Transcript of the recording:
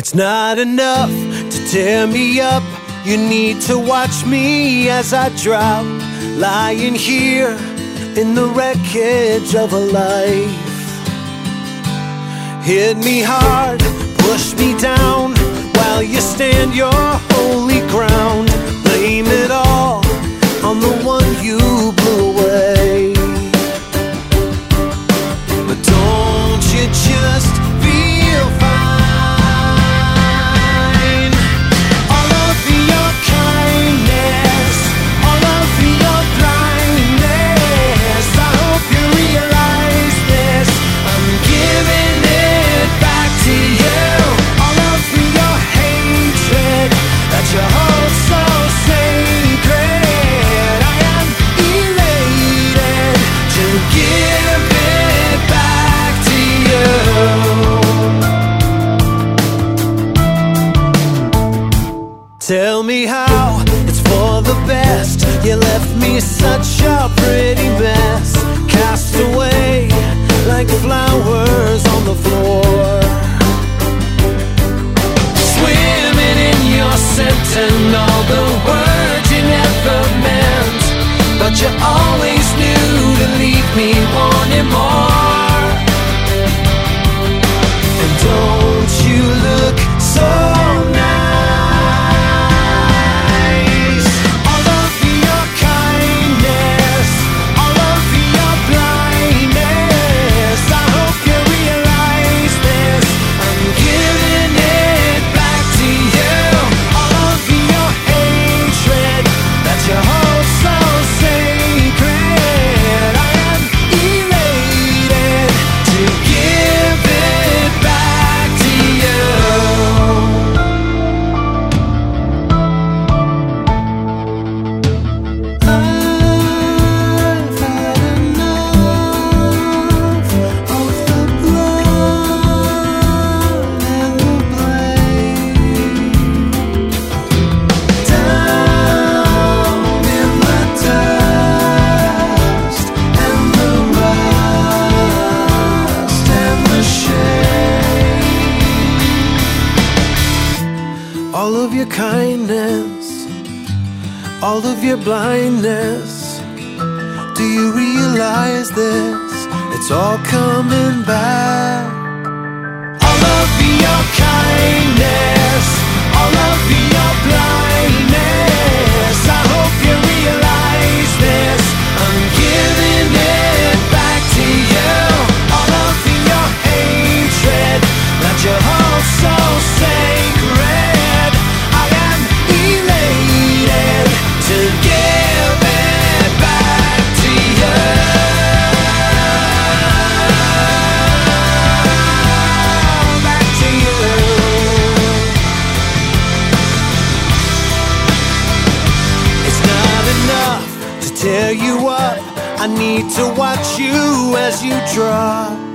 It's not enough to tear me up. You need to watch me as I drop, lying here in the wreckage of a life. Hit me hard, push me down while you stand your holy ground. Blame it all on the one you blew away. But don't you just Tell me how it's for the best. You left me such a pretty mess. Cast away like flowers on the floor. Your kindness all of your blindness. Do you realize this? It's all coming back. All of your kindness, tear you up. I need to watch you as you drop.